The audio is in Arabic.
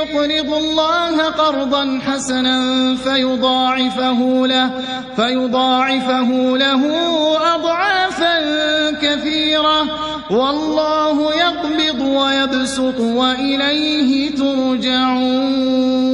يقرض الله قرضا حسنا فيضاعفه له, فيضاعفه له أضعافا كثيرة. والله يقبض ويبسط وإليه ترجعون.